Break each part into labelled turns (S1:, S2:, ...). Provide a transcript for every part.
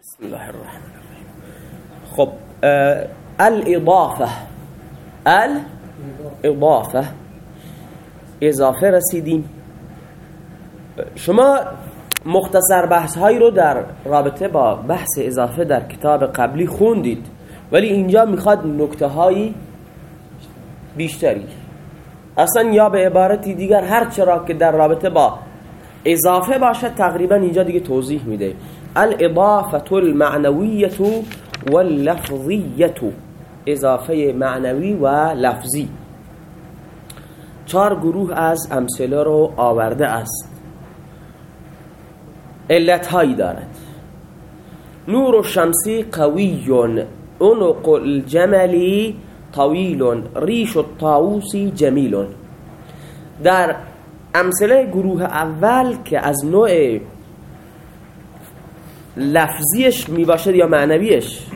S1: بسم الله الرحمن الرحیم خب الاضافه الاضافه اضافه رسیدیم. شما مختصر بحث هایی رو در رابطه با بحث اضافه در کتاب قبلی خوندید ولی اینجا می‌خواد نکته هایی بیشتری. اصلا یا به عبارتی دیگر هر چرا که در رابطه با اضافه باشد تقریبا اینجا دیگه توضیح میده. الاضافه المعنویه واللفظیه اضافه معنوی و لفظی چهار گروه از امثله رو آورده است. علت هایی دارد. نور الشمسی قوی عنق الجملی طویل ریش الطاووسی جمیل در امثله گروه اول که از نوع لفظیش می باشد یا معنویش؟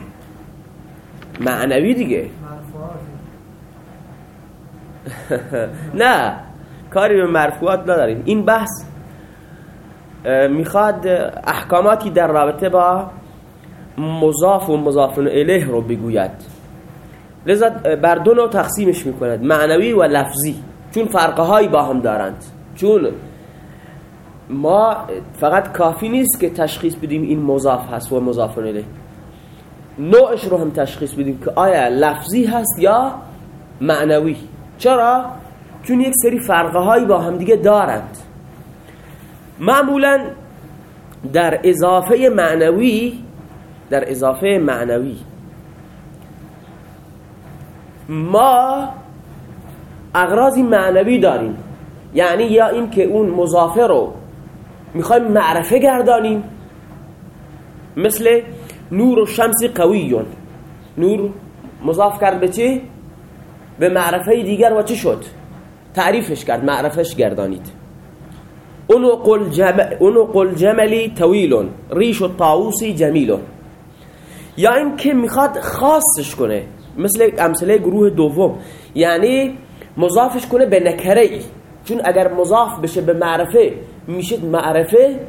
S1: معنوی دیگه. نه کاری به مرفوعات نداریم. این بحث می‌خواد احکاماتی در رابطه با مضاف و مضاف الیه رو بگوید. لذا بر دو نوع تقسیمش می‌کند معنوی و لفظی. چون فرقهایی با هم دارند. چون ما فقط کافی نیست که تشخیص بدیم این مضاف هست و مضاف الیه. نوعش رو هم تشخیص بدیم که آیا لفظی هست یا معنوی. چرا؟ چون یک سری فرقه هایی با هم دیگه دارند. معمولا در اضافه معنوی در اضافه معنوی ما اغراضی معنوی داریم. یعنی یا این که اون مضافه رو می‌خوایم معرفه گردانیم. مثل نور و شمس قویون. نور مضاف کرد به چی؟ به معرفه دیگر و چی شد؟ تعریفش کرد معرفش گردانید. اونو الجملی طویل ریش و طاووسی جمیل یا این که می‌خواد خاصش کنه مثل امثله گروه دوم. یعنی مضافش کنه به نکره ای چون اگر مضاف بشه به معرفه میشه معرفه.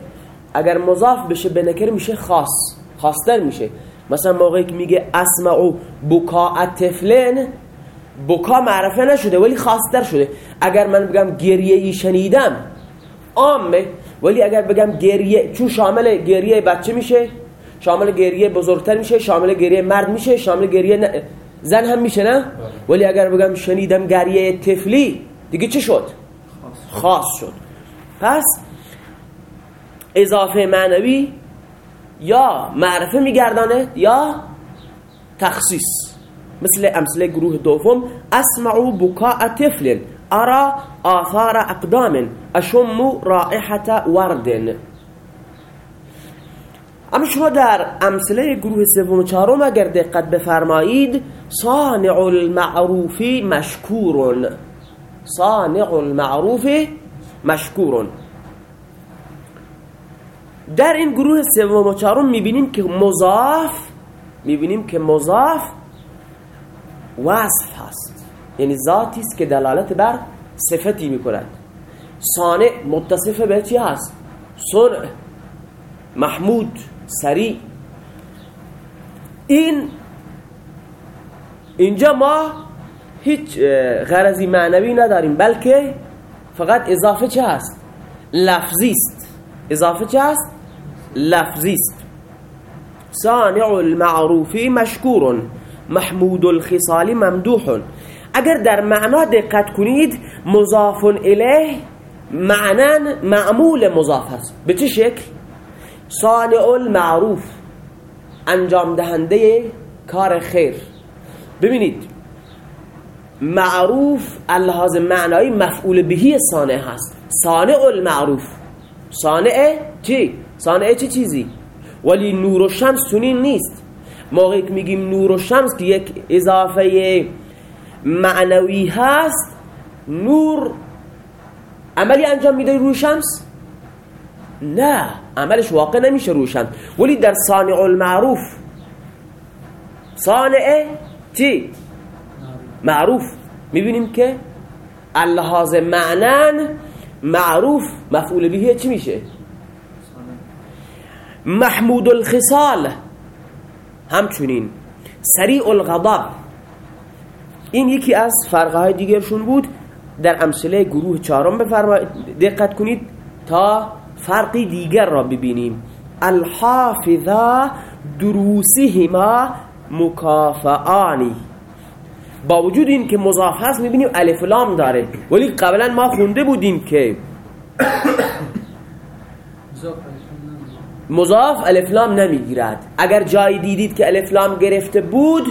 S1: اگر مضاف بشه به نکره میشه خاص خاصتر میشه. مثلا موقعی که میگه اسمع بکا طفلن بکا معرفه نشده ولی خاصتر شده. اگر من بگم گریه شنیدم عامه. ولی اگر بگم گریه چون شامل گریه بچه میشه شامل گریه بزرگتر میشه شامل گریه مرد میشه شامل گریه زن هم میشه نه؟ ولی اگر بگم شنیدم گریه طفلی دیگه چه شد؟ خاص شد. پس اضافه معنوی یا معرفه میگردانه یا تخصیص. مثل امثله گروه دوم اسمعو بکاء طفل ارى آثار اقدام اشم رائحة ورد. اما شما در امثله گروه سوم و چهارم اگر دقت بفرمایید صانع المعروف مشکور. صانع المعروف مشکور. در این گروه سوم و چهارم می‌بینیم که مضاف می‌بینیم که مضاف وصف هست. یعنی ذاتی است که دلالت بر صفتی می‌کند. صانع متصف به چی هست؟ صنع محمود سریع. این اینجا ما هیچ غرضی معنوی نداریم بلکه فقط اضافه چه هست؟ لفظی است. اضافه چه هست؟ لفظی است. صانع المعروف مشکور محمود الخصال ممدوح. اگر در معنا دقت کنید مضاف الیه معنن معمول مضاف است. به چه شکل؟ صانع المعروف انجام دهنده کار خیر. ببینید معروف اللحاظ معنایی مفعول بهی صانع هست صانع المعروف صانع چی؟ صانع چه چیزی؟ ولی نور و شمس تونین نیست موقعی که میگیم نور و شمس که یک اضافه معنوی هست نور عملی انجام میده روی شمس نه عملش واقع نمیشه روی شمس ولی در صانع المعروف صانع چی؟ معروف. می‌بینیم که اللحاظ معنن معروف مفعول بهی چی میشه؟ محمود الخصال. همچنین. سریع الغضب. این یکی از فرقه های دیگرشون بود. در امثله گروه چهارم بفرمایید. دقت کنید تا فرقی دیگر را ببینیم. الحافظه دروسهما مکافعانی با وجود این که مضاف هست می‌بینیم الف لام داره. ولی قبلا ما خونده بودیم که مضاف الف لام نمی‌گیرد. اگر جایی دیدید که الف لام گرفته بود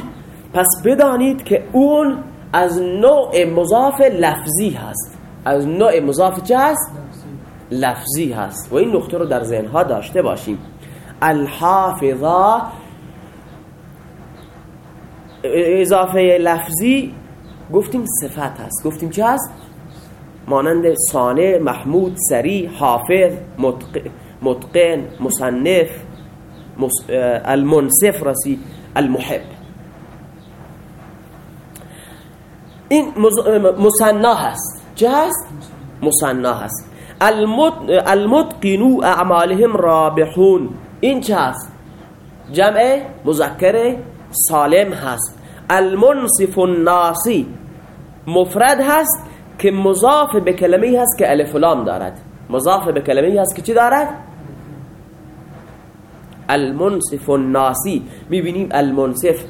S1: پس بدانید که اون از نوع مضاف لفظی هست. از نوع مضاف چه هست؟ لفظی هست. و این نقطه رو در ذهنها داشته باشیم. الحافظه اضافه لفظی گفتیم صفت هست گفتیم چه هست؟ مانند سانه، محمود، سری، حافظ، متقن، مصنف المنصف رسی المحب این مصنا هست چه هست؟ مصنا هست المتقنو اعمالهم رابحون این چه هست؟ جمع مذکر سالم هست المنصف الناسی مفرد هست که مضاف به کلمه هست که الف لام دارد. مضاف به کلمه هست که چی دارد؟ المنصف الناسی می‌بینیم المنصف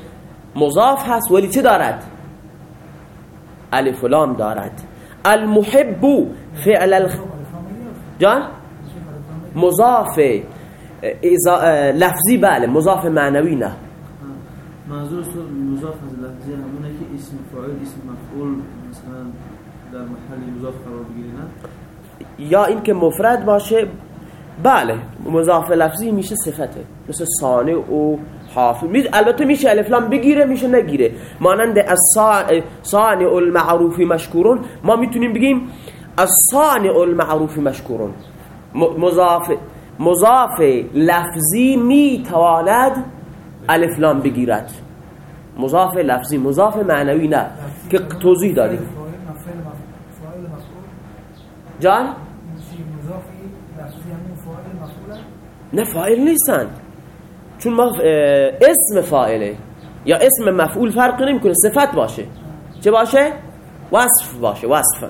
S1: مضاف هست ولی چه دارد؟ الف لام دارد. المحب فعل الخ... جان؟ مضاف لفظی بله مضاف معنوی نه.
S2: منظور مضاف از لفظی همونه که اسم فاعل اسم مفعول مثلا در محل مضاف قرار بگیره نه؟
S1: یا اینکه مفرد باشه بله مضاف لفظی میشه صفته. مثل صانع و حافظ. البته میشه الفلام بگیره میشه نگیره. مانند از صانع المعروفی مشکورون. ما می‌تونیم بگیم از صانع المعروفی مشکورون. مضاف مضاف لفظی می‌تواند الفلام بگیرد. مضاف لفظی مضاف معنوی نه که توضیح دادیم. جان؟ نه فاعل نیستن. چون ما اسم فاعله یا اسم مفعول فرق نمی‌کنه صفت باشه. چه باشه؟ وصف باشه وصف.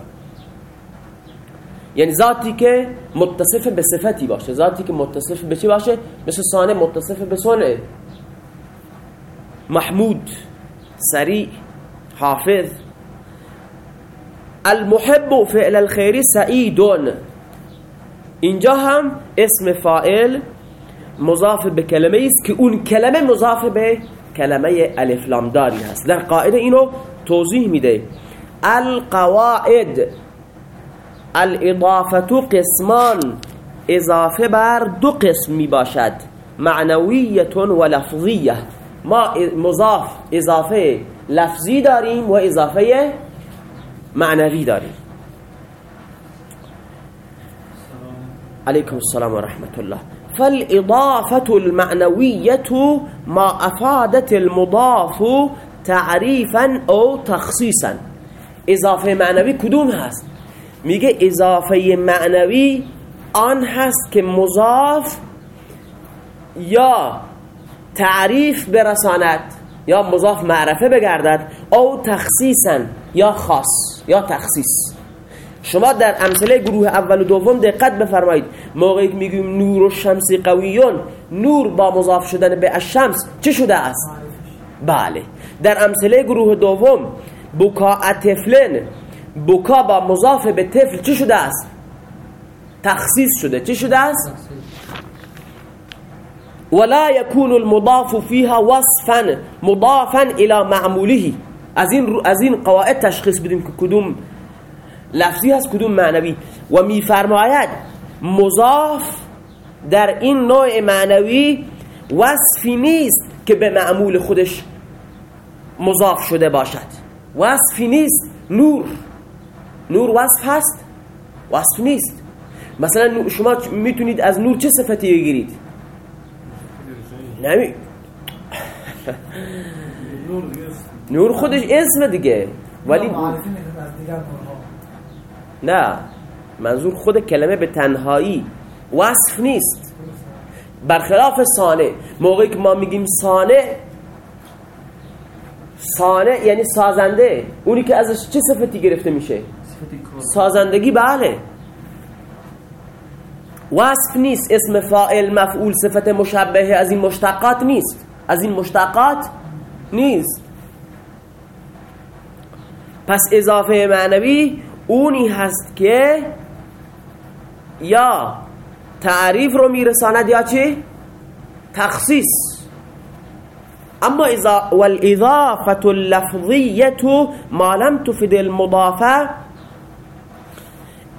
S1: یعنی ذاتی که متصف به صفتی باشه. ذاتی که متصف به چی باشه؟ مثل سانه متصف به سانه محمود سریع حافظ. المحب فعل الخیری سعیدون اینجا هم اسم فائل مضاف به کلمه است که أون کلمه مضاف به کلمه ألف لام داری هست در قاعدة اینو توضیح میده القواعد الإضافة قسمان إضافة بر دو قسم می باشد معنویت و لفظیه ما مضاف إضافة لفظی داریم و إضافة معنوی داریم. عليكم السلام ورحمة الله. فالإضافة المعنوية ما أفادت المضاف تعريفا أو تخصيصا إضافة معنوی کدوم هست؟ میگه إضافة معنوی آن هست که مضاف یا تعریف برساند یا مضاف معرفه بگردد او تخصیصا یا خاص یا تخصیص. شما در امثله گروه اول و دوم دقت بفرمایید. موقعی که میگیم نور و شمسی قویون نور با مضاف شدن به الشمس چه شده است؟ بله. در امثله گروه دوم بکا طفلن بکا با مضاف به طفل چه شده است؟ تخصیص شده. چه شده است؟ ولا يكون المضاف فيها وصفا مضافا الى معموله. از این از این قواعد تشخیص بدیم که کدوم لفظی هست کدوم معنوی. و میفرماید مضاف در این نوع معنوی وصفی نیست که به معمول خودش مضاف شده باشد. وصفی نیست نور. نور وصف هست وصف نیست. مثلا شما می‌تونید از نور چه صفتی بگیرید؟ نمی نور خودش اسم دیگه. ولی نه منظور خود کلمه به تنهایی. وصف نیست. برخلاف سانه. موقعی که ما میگیم سانه صانع یعنی سازنده. اونی که ازش چه صفتی گرفته میشه؟ سازندگی بله. وصف نیست اسم فاعل مفعول صفت مشبهه از این مشتقات نیست. از این مشتقات نیست. پس اضافه معنوی اونی هست که یا تعریف رو میرساند یا چه؟ تخصیص. اما اذا والاضافه اللفظيه ما لم تفد المضافه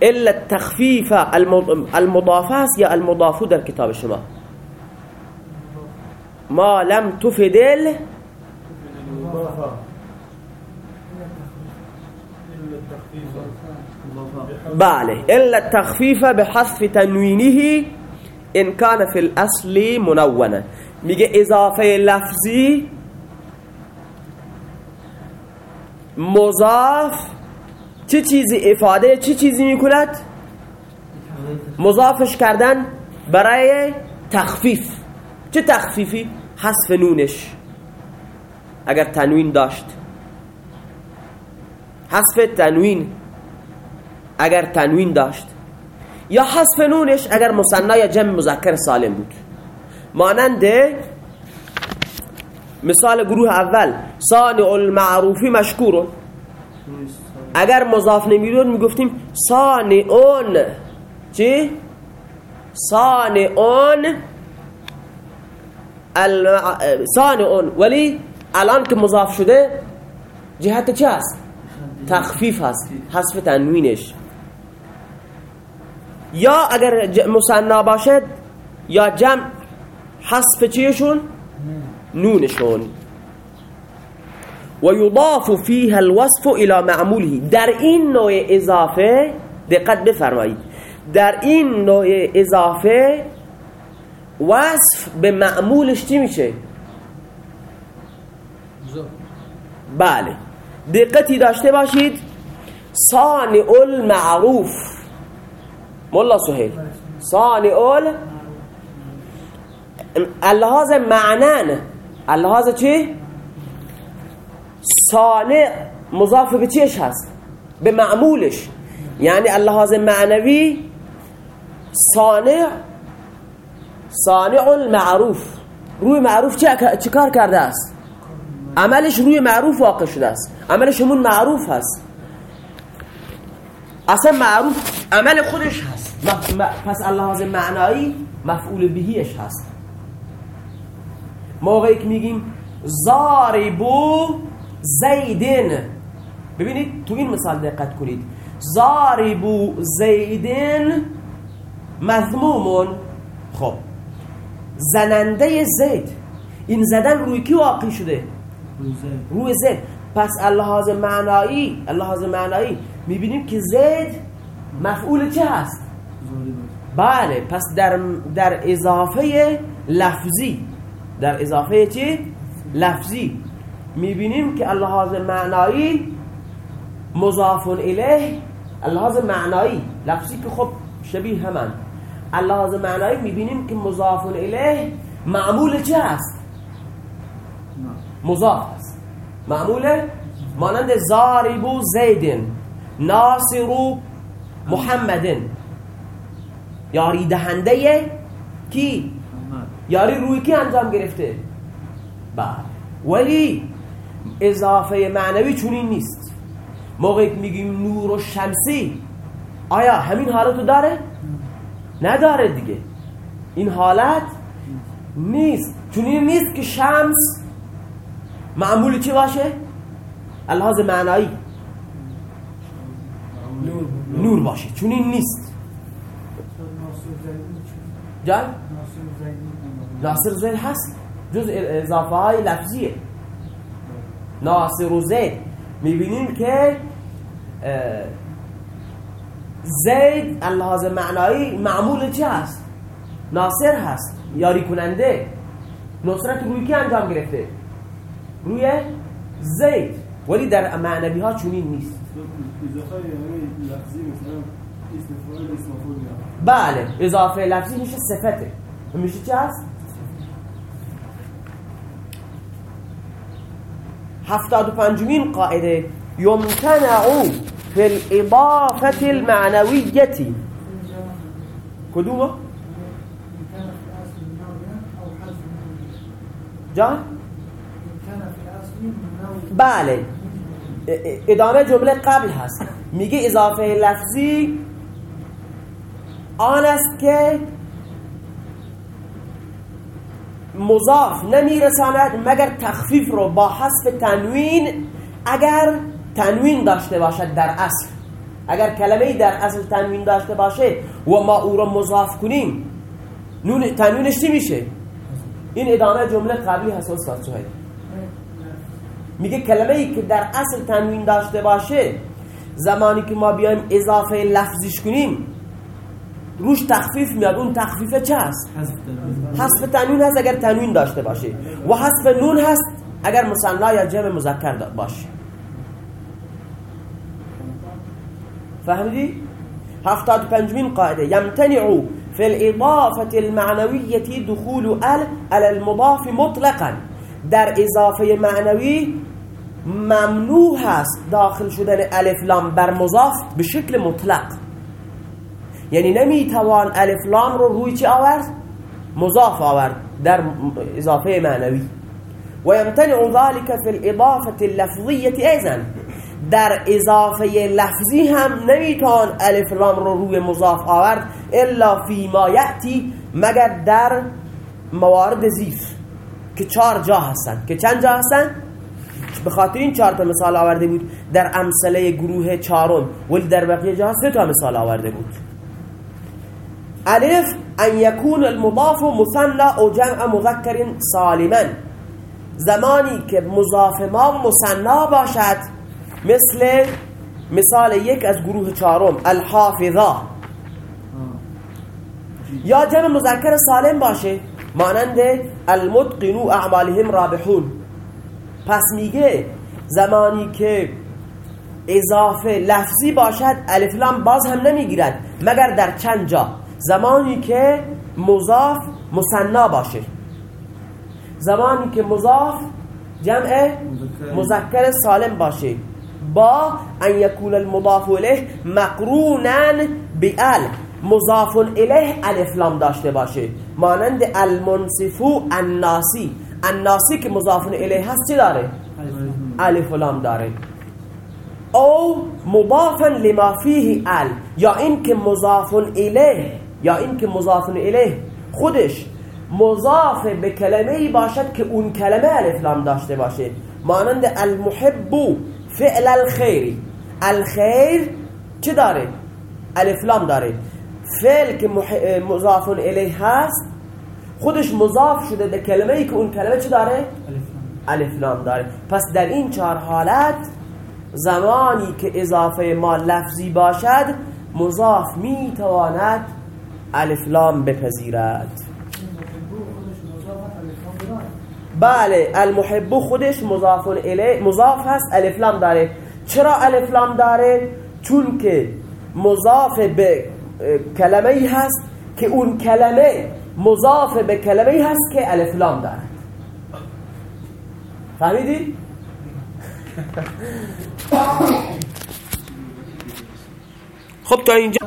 S1: إلا التخفيف المضافه يا المضافو در كتاب شما ما لم تفدل.
S3: بله إلا التخفيف
S1: بحذف تنوينه إن كان في الأصل منونه میگه إضافة لفظی مضاف چه چیزی افاده چه چیزی می‌کند؟ مضافش کردن برای تخفیف. چه تخفیفی؟ حذف نونش. اگر تنوین داشت. حذف تنوین. اگر تنوین داشت. یا حذف نونش اگر مثنا یا جمع مذکر سالم بود. مانند مثال گروه اول. صانع المعروفی
S2: صالح.
S1: اگر مضاف نمیدون می‌گفتیم صانعون چی؟ صانعون الم- صانعون ولی الان که مضاف شده جهت چه هست؟ تخفیف هست. حذف تنوینش. یا اگر مثنا باشد یا جمع حذف چیشون؟ نونشون. و یضاف فیها الوصف إلى معموله. در این نوع اضافه دقت بفرمایید. در این نوع اضافه وصف به معمولش چی میشه؟ بله. دقتی داشته باشید. صانع المعروف مولا سهیل. صانع ال اللحاظ معنن اللحاظ چی؟ صانع مضاف به چیش هست؟ به معمولش. یعنی اللحاظ معنوی صانع صانع المعروف. روی معروف چه چه کار کرده است؟ عملش روی معروف واقع شده است. عملش همون معروف هست. اصلا معروف عمل خودش هست. پس اللحاظ معنایی مفعول بهیش هست. موقعی که میگیم زاربو زیدن. ببینید تو این مثال دقت کنید. زاربو زیدن مذمومون. خب. زننده زید. این زدن روی کی واقع شده؟
S2: روی زید.
S1: پس اللحاظ معنایی اللحاظ معنایی. می‌بینیم که زید مفعول چه هست. بله. پس در, در اضافه لفظی. در اضافه چی؟ لفظی. می‌بینیم که اللحاظ معنایی مضاف الیه اللحاظ معنایی. لفظی که خب شبیه همان. اللحاظ معنایی می‌بینیم که مضاف الیه معمول چه هست؟ مضاف است. معمول مانند زاربو زیدن ناصرو محمدن. یاری دهنده کی؟
S2: محمد.
S1: یاری روی کی انجام گرفته؟ بله. ولی اضافه معنوی چنین نیست. موقعی که میگیم نور و شمسی آیا همین حالتو داره؟ نداره دیگه. این حالت نیست. چنین نیست که شمس معمول چی باشه؟ الهاز معنایی.
S3: نور
S1: نور باشه. چنین نیست. جان؟ ناصر زید. هست. جز اضافه های لفظیه. ناصر و زید. می‌بینیم که زید اللحاظ معنایی معمول چه هست؟ ناصر هست یاری کننده. نصرت روی کی انجام گرفته؟ روی زید. ولی در معنوی ها چنین نیست. بله اضافه لفظی میشه صفته. میشه چه هست؟ هفتاد و پنجمین قاعده یمتنع فی الاضافة المعنویتی کدومه؟ جان؟ بله ادامه جمله قبل هست میگه اضافه لفظی آن است که مضاف نمیرساند مگر تخفیف رو با حذف تنوین اگر تنوین داشته باشد در اصل. اگر کلمه در اصل تنوین داشته باشه و ما او را مضاف کنیم نون تنوینش چی میشه؟ این ادامه جمله قبلی هست استاد سهیل. میگه کلمه ای که در اصل تنوین داشته باشه زمانی که ما بیایم اضافه لفظیش کنیم روش تخفیف میاد اون تخفیف چه هست؟
S2: حذف تنوین.
S1: هست اگر تنوین داشته باشه و حذف نون هست اگر مثنا یا جمع مذکر باشه فهمیدی؟ هفتاد پنجمین قاعده یمتنع فی الاضافة المعنویة دخول ال على المضاف مطلقا در اضافه معنوی ممنوع هست داخل شدن الف لام بر مضاف به شکل مطلق یعنی نمی‌توان الف لام رو روی چی آورد؟ مضاف آورد در اضافه معنوی. و یمتنع ذلك فی الاضافة اللفظیة ایضا. در اضافه لفظی هم نمی‌توان الف لام رو روی مضاف آورد الا فی ما یأتی مگر در موارد زیر که چهار جا هستن. که چند جا هستن؟ به خاطر این چهار تا مثال آورده بود. در امثله گروه چهارم. ولی در بقیه جا سه تا مثال آورده بود. الف ان يكون المضاف مثنى او جمع مذکر سالما. زمانی که مضاف ما مثنا باشد مثل مثال یک از گروه چهارم الحافظه
S2: آه.
S1: یا جمع مذکر سالم باشه مانند المتقنو اعمالهم رابحون. پس میگه زمانی که اضافه لفظی باشد الف لام باز هم نمی‌گیرد مگر در چند جا؟ زمانی که مضاف مثنا باشه. زمانی که مضاف جمع
S2: مذکر.
S1: سالم باشه. با ان یکون المضاف الیه مقرونا بال مضاف الیه الف لام داشته باشه. مانند المنصفو الناسی. الناسی که مضاف الیه هست چه داره؟ الف لام داره. او مضافا لما فیه ال. یا این که مضاف الیه یا این که مضاف الیه خودش مضاف به کلمه ای باشد که اون کلمه الف لام داشته باشه. مانند المحب فعل الخیر. الخیر چه داره؟ الف لام داره. فعل که مضاف الیه هست خودش مضاف شده به کلمه ای که اون کلمه چه داره؟
S2: الف
S1: داره. پس در این چهار حالت زمانی که اضافه ما لفظی باشد مضاف می تواند الف لام بپذیرد. بله المحب خودش مضاف الیه مضاف هست الف لام داره. چرا الف لام داره؟ چون که مضاف به کلمه ای هست که اون کلمه مضاف به کلمه ای هست که الف لام داره. فهمیدی؟ خب تا اینجا